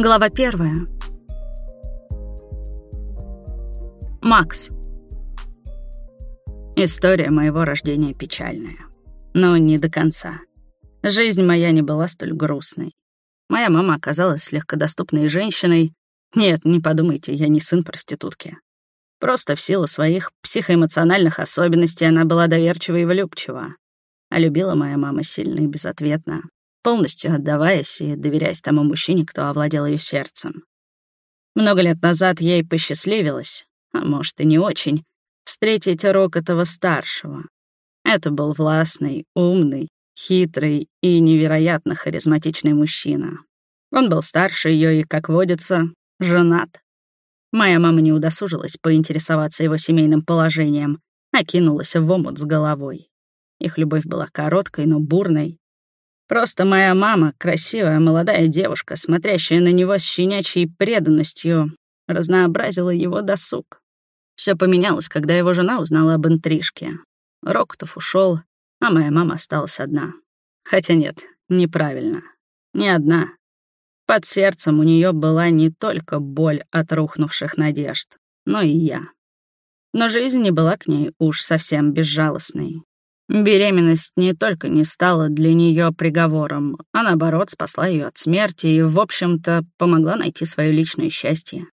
Глава первая. Макс. История моего рождения печальная. Но не до конца. Жизнь моя не была столь грустной. Моя мама оказалась легкодоступной женщиной. Нет, не подумайте, я не сын проститутки. Просто в силу своих психоэмоциональных особенностей она была доверчива и влюбчива. А любила моя мама сильно и безответно, полностью отдаваясь и доверяясь тому мужчине, кто овладел ее сердцем. Много лет назад ей посчастливилось, а может и не очень, встретить Рокотова старшего. Это был властный, умный, хитрый и невероятно харизматичный мужчина. Он был старше ее и, как водится, женат. Моя мама не удосужилась поинтересоваться его семейным положением, а кинулась в омут с головой. Их любовь была короткой, но бурной. Просто моя мама, красивая молодая девушка, смотрящая на него с щенячьей преданностью, разнообразила его досуг. Все поменялось, когда его жена узнала об интрижке. Рокотов ушел, а моя мама осталась одна. Хотя нет, неправильно. Не одна. Под сердцем у нее была не только боль от рухнувших надежд, но и я. Но жизнь не была к ней уж совсем безжалостной. Беременность не только не стала для нее приговором, а наоборот спасла ее от смерти и, в общем-то, помогла найти свое личное счастье.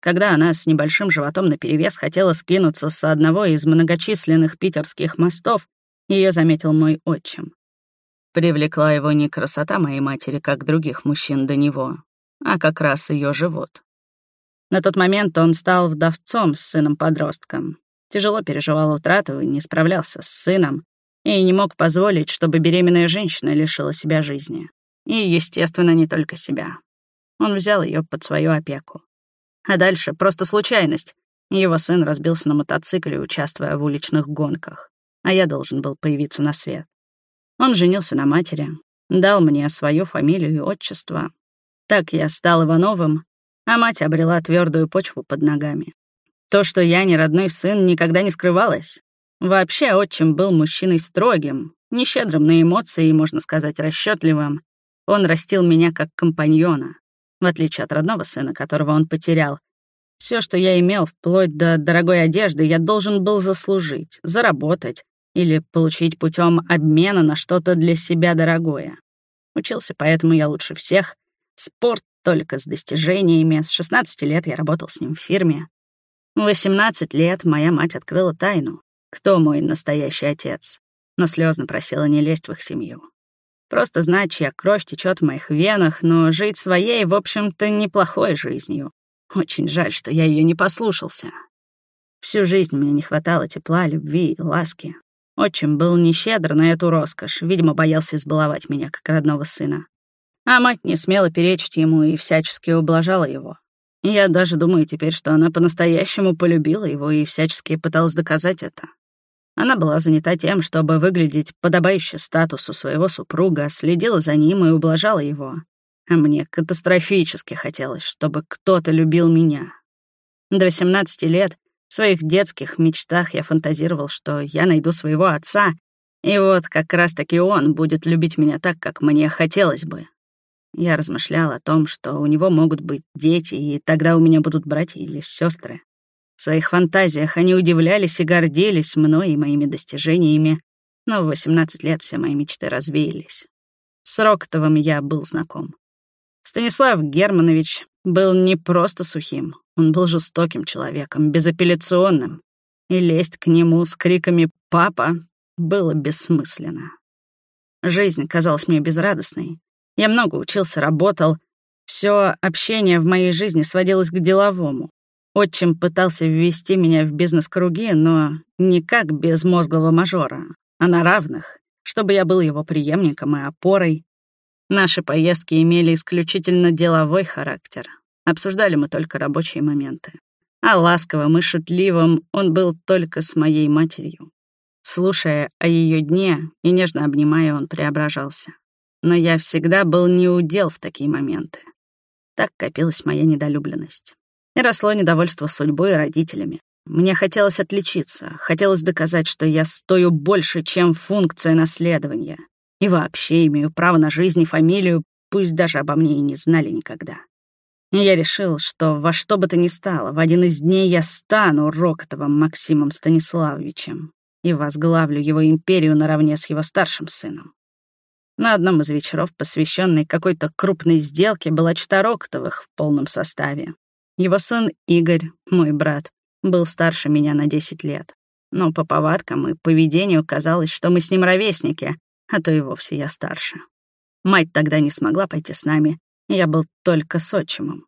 Когда она с небольшим животом наперевес хотела скинуться с одного из многочисленных питерских мостов, ее заметил мой отчим. Привлекла его не красота моей матери, как других мужчин до него, а как раз ее живот. На тот момент он стал вдовцом с сыном-подростком. Тяжело переживал утрату и не справлялся с сыном, и не мог позволить, чтобы беременная женщина лишила себя жизни. И, естественно, не только себя. Он взял ее под свою опеку. А дальше просто случайность. Его сын разбился на мотоцикле, участвуя в уличных гонках а я должен был появиться на свет. Он женился на матери, дал мне свою фамилию и отчество. Так я стал Ивановым, а мать обрела твердую почву под ногами. То, что я не родной сын, никогда не скрывалось. Вообще, отчим был мужчиной строгим, нещедрым на эмоции и, можно сказать, расчетливым. Он растил меня как компаньона, в отличие от родного сына, которого он потерял. Все, что я имел, вплоть до дорогой одежды, я должен был заслужить, заработать, или получить путем обмена на что-то для себя дорогое. Учился поэтому я лучше всех. Спорт только с достижениями. С 16 лет я работал с ним в фирме. В 18 лет моя мать открыла тайну. Кто мой настоящий отец? Но слезно просила не лезть в их семью. Просто знать, чья кровь течет в моих венах, но жить своей, в общем-то, неплохой жизнью. Очень жаль, что я ее не послушался. Всю жизнь мне не хватало тепла, любви и ласки. Отчим был нещедр на эту роскошь, видимо, боялся избаловать меня, как родного сына. А мать не смела перечить ему и всячески ублажала его. я даже думаю теперь, что она по-настоящему полюбила его и всячески пыталась доказать это. Она была занята тем, чтобы выглядеть подобающе статусу своего супруга, следила за ним и ублажала его. А мне катастрофически хотелось, чтобы кто-то любил меня. До 18 лет в своих детских мечтах я фантазировал, что я найду своего отца, и вот как раз-таки он будет любить меня так, как мне хотелось бы. Я размышлял о том, что у него могут быть дети, и тогда у меня будут братья или сестры. В своих фантазиях они удивлялись и гордились мной и моими достижениями, но в 18 лет все мои мечты развеялись. С Рокотовым я был знаком. Станислав Германович был не просто сухим, он был жестоким человеком, безапелляционным, и лезть к нему с криками «папа» было бессмысленно. Жизнь казалась мне безрадостной. Я много учился, работал. Все общение в моей жизни сводилось к деловому. Отчим пытался ввести меня в бизнес-круги, но не как безмозглого мажора, а на равных, чтобы я был его преемником и опорой. Наши поездки имели исключительно деловой характер. Обсуждали мы только рабочие моменты. А ласковым и шутливым он был только с моей матерью. Слушая о ее дне и нежно обнимая, он преображался. Но я всегда был неудел в такие моменты. Так копилась моя недолюбленность. И росло недовольство судьбой и родителями. Мне хотелось отличиться, хотелось доказать, что я стою больше, чем функция наследования. И вообще имею право на жизнь и фамилию, пусть даже обо мне и не знали никогда. И я решил, что во что бы то ни стало, в один из дней я стану Рокотовым Максимом Станиславовичем и возглавлю его империю наравне с его старшим сыном. На одном из вечеров, посвященной какой-то крупной сделке, была чита Рокотовых в полном составе. Его сын Игорь, мой брат, был старше меня на 10 лет. Но по повадкам и поведению казалось, что мы с ним ровесники, а то и вовсе я старше. Мать тогда не смогла пойти с нами, я был только с отчимом.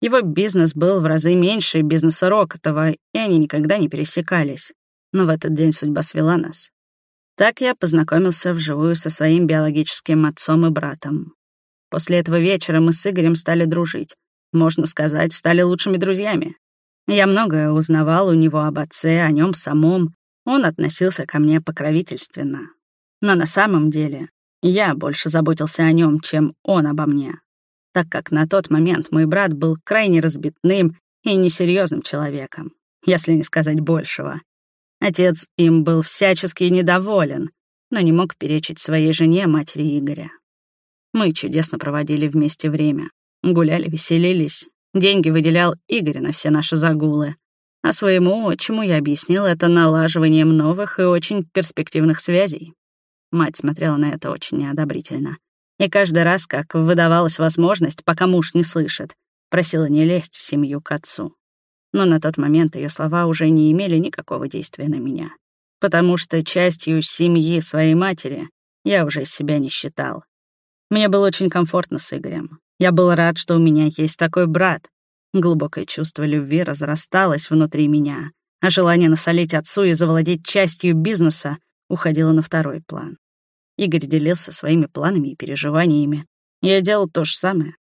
Его бизнес был в разы меньше бизнеса Рокотова, и они никогда не пересекались. Но в этот день судьба свела нас. Так я познакомился вживую со своим биологическим отцом и братом. После этого вечера мы с Игорем стали дружить. Можно сказать, стали лучшими друзьями. Я многое узнавал у него об отце, о нем самом. Он относился ко мне покровительственно. Но на самом деле я больше заботился о нем, чем он обо мне, так как на тот момент мой брат был крайне разбитным и несерьезным человеком, если не сказать большего. Отец им был всячески недоволен, но не мог перечить своей жене, матери Игоря. Мы чудесно проводили вместе время, гуляли, веселились, деньги выделял Игорь на все наши загулы, а своему отчиму я объяснил это налаживанием новых и очень перспективных связей. Мать смотрела на это очень неодобрительно. И каждый раз, как выдавалась возможность, пока муж не слышит, просила не лезть в семью к отцу. Но на тот момент ее слова уже не имели никакого действия на меня, потому что частью семьи своей матери я уже себя не считал. Мне было очень комфортно с Игорем. Я был рад, что у меня есть такой брат. Глубокое чувство любви разрасталось внутри меня, а желание насолить отцу и завладеть частью бизнеса уходило на второй план. Игорь делился своими планами и переживаниями. Я делал то же самое.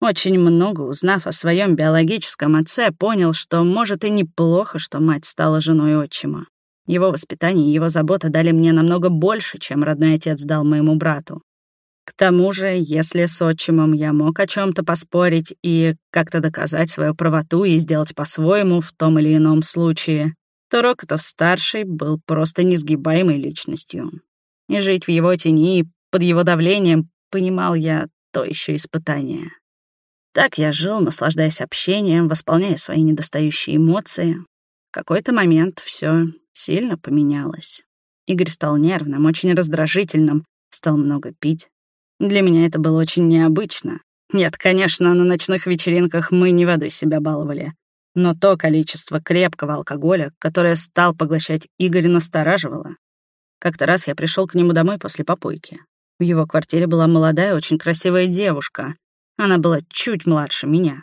Очень много узнав о своем биологическом отце, понял, что, может, и неплохо, что мать стала женой отчима. Его воспитание и его забота дали мне намного больше, чем родной отец дал моему брату. К тому же, если с отчимом я мог о чем то поспорить и как-то доказать свою правоту и сделать по-своему в том или ином случае, то Рокотов-старший был просто несгибаемой личностью и жить в его тени под его давлением, понимал я, то еще испытание. Так я жил, наслаждаясь общением, восполняя свои недостающие эмоции. В какой-то момент все сильно поменялось. Игорь стал нервным, очень раздражительным, стал много пить. Для меня это было очень необычно. Нет, конечно, на ночных вечеринках мы не водой себя баловали. Но то количество крепкого алкоголя, которое стал поглощать Игорь, настораживало. Как-то раз я пришел к нему домой после попойки. В его квартире была молодая, очень красивая девушка. Она была чуть младше меня.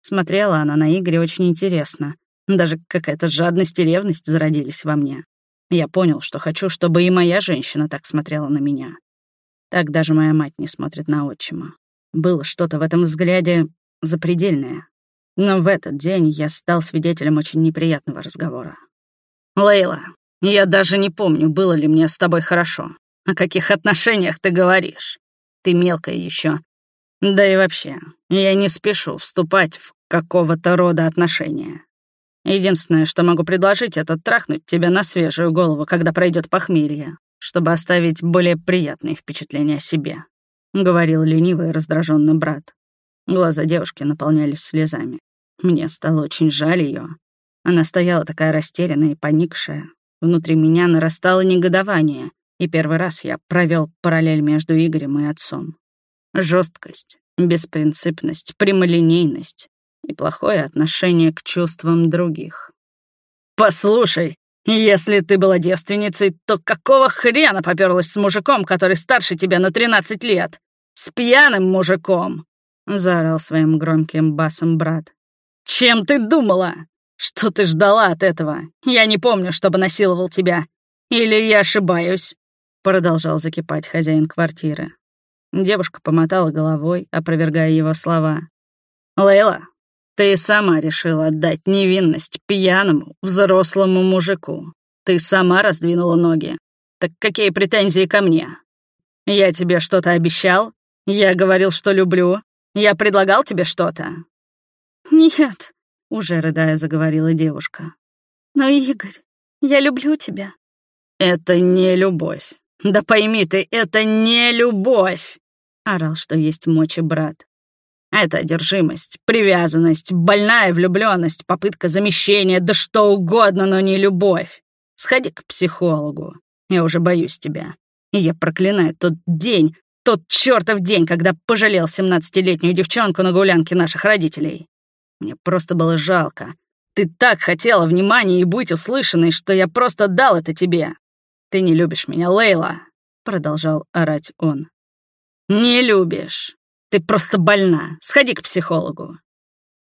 Смотрела она на Игоря очень интересно. Даже какая-то жадность и ревность зародились во мне. Я понял, что хочу, чтобы и моя женщина так смотрела на меня. Так даже моя мать не смотрит на отчима. Было что-то в этом взгляде запредельное. Но в этот день я стал свидетелем очень неприятного разговора. «Лейла, я даже не помню, было ли мне с тобой хорошо. О каких отношениях ты говоришь? Ты мелкая еще. Да и вообще, я не спешу вступать в какого-то рода отношения. Единственное, что могу предложить, это трахнуть тебя на свежую голову, когда пройдет похмелье, чтобы оставить более приятные впечатления о себе», — говорил ленивый и раздраженный брат. Глаза девушки наполнялись слезами. Мне стало очень жаль ее. Она стояла такая растерянная и поникшая, Внутри меня нарастало негодование, и первый раз я провел параллель между Игорем и отцом. Жесткость, беспринципность, прямолинейность и плохое отношение к чувствам других. «Послушай, если ты была девственницей, то какого хрена попёрлась с мужиком, который старше тебя на 13 лет? С пьяным мужиком!» — заорал своим громким басом брат. «Чем ты думала? Что ты ждала от этого? Я не помню, чтобы насиловал тебя. Или я ошибаюсь?» Продолжал закипать хозяин квартиры. Девушка помотала головой, опровергая его слова. «Лейла, ты сама решила отдать невинность пьяному, взрослому мужику. Ты сама раздвинула ноги. Так какие претензии ко мне? Я тебе что-то обещал? Я говорил, что люблю? Я предлагал тебе что-то?» «Нет», уже рыдая заговорила девушка. «Но, Игорь, я люблю тебя». «Это не любовь. Да пойми ты, это не любовь!» Орал, что есть мочи брат. Это одержимость, привязанность, больная влюбленность, попытка замещения, да что угодно, но не любовь. Сходи к психологу. Я уже боюсь тебя. И я проклинаю тот день, тот чертов день, когда пожалел семнадцатилетнюю девчонку на гулянке наших родителей. Мне просто было жалко. Ты так хотела внимания и быть услышанной, что я просто дал это тебе. Ты не любишь меня, Лейла, продолжал орать он. Не любишь. Ты просто больна. Сходи к психологу».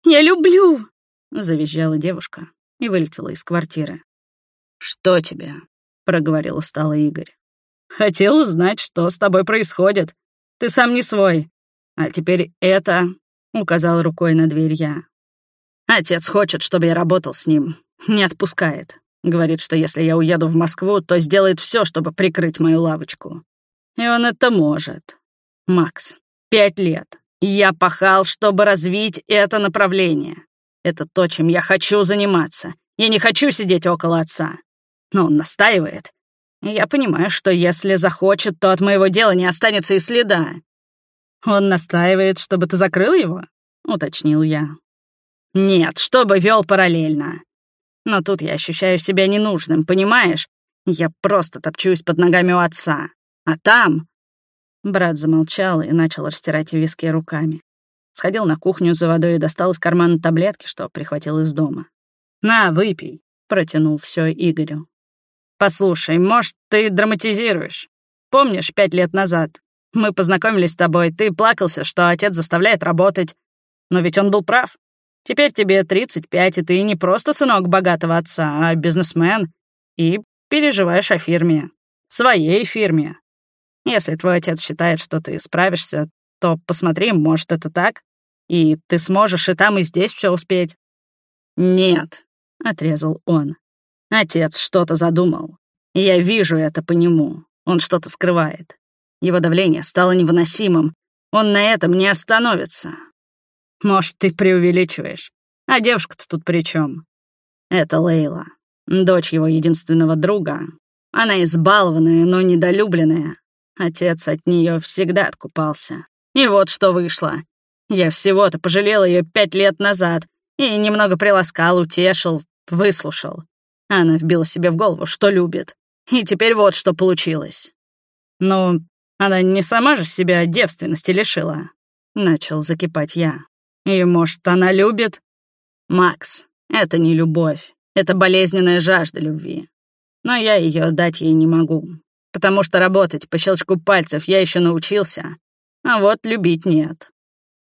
«Я люблю!» — завизжала девушка и вылетела из квартиры. «Что тебе?» — проговорил устало Игорь. «Хотел узнать, что с тобой происходит. Ты сам не свой. А теперь это...» — указал рукой на дверь я. «Отец хочет, чтобы я работал с ним. Не отпускает. Говорит, что если я уеду в Москву, то сделает все, чтобы прикрыть мою лавочку. И он это может. Макс, Пять лет. Я пахал, чтобы развить это направление. Это то, чем я хочу заниматься. Я не хочу сидеть около отца. Но он настаивает. Я понимаю, что если захочет, то от моего дела не останется и следа. Он настаивает, чтобы ты закрыл его? Уточнил я. Нет, чтобы вел параллельно. Но тут я ощущаю себя ненужным, понимаешь? Я просто топчусь под ногами у отца. А там Брат замолчал и начал растирать виски руками. Сходил на кухню за водой и достал из кармана таблетки, что прихватил из дома. «На, выпей», — протянул все Игорю. «Послушай, может, ты драматизируешь? Помнишь, пять лет назад мы познакомились с тобой, ты плакался, что отец заставляет работать. Но ведь он был прав. Теперь тебе 35, и ты не просто сынок богатого отца, а бизнесмен. И переживаешь о фирме. Своей фирме. Если твой отец считает, что ты справишься, то посмотри, может, это так, и ты сможешь и там, и здесь все успеть». «Нет», — отрезал он. «Отец что-то задумал. Я вижу это по нему. Он что-то скрывает. Его давление стало невыносимым. Он на этом не остановится. Может, ты преувеличиваешь. А девушка-то тут при чем? Это Лейла, дочь его единственного друга. Она избалованная, но недолюбленная. Отец от нее всегда откупался. И вот что вышло. Я всего-то пожалел ее пять лет назад и немного приласкал, утешил, выслушал. Она вбила себе в голову, что любит. И теперь вот что получилось. Ну, она не сама же себя девственности лишила. Начал закипать я. И, может, она любит? Макс, это не любовь. Это болезненная жажда любви. Но я ее дать ей не могу потому что работать по щелчку пальцев я еще научился, а вот любить нет.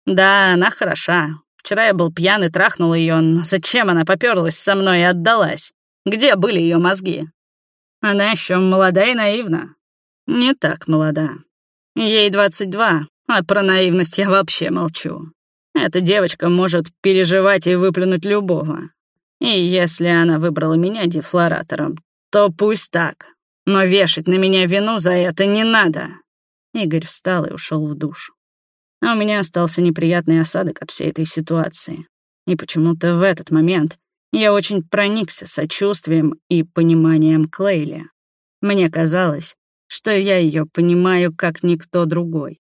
Да, она хороша. Вчера я был пьян и трахнул ее, но зачем она поперлась со мной и отдалась? Где были ее мозги? Она еще молода и наивна. Не так молода. Ей 22, а про наивность я вообще молчу. Эта девочка может переживать и выплюнуть любого. И если она выбрала меня дефлоратором, то пусть так. Но вешать на меня вину за это не надо. Игорь встал и ушел в душ. А у меня остался неприятный осадок от всей этой ситуации. И почему-то в этот момент я очень проникся сочувствием и пониманием Клейли. Мне казалось, что я ее понимаю как никто другой.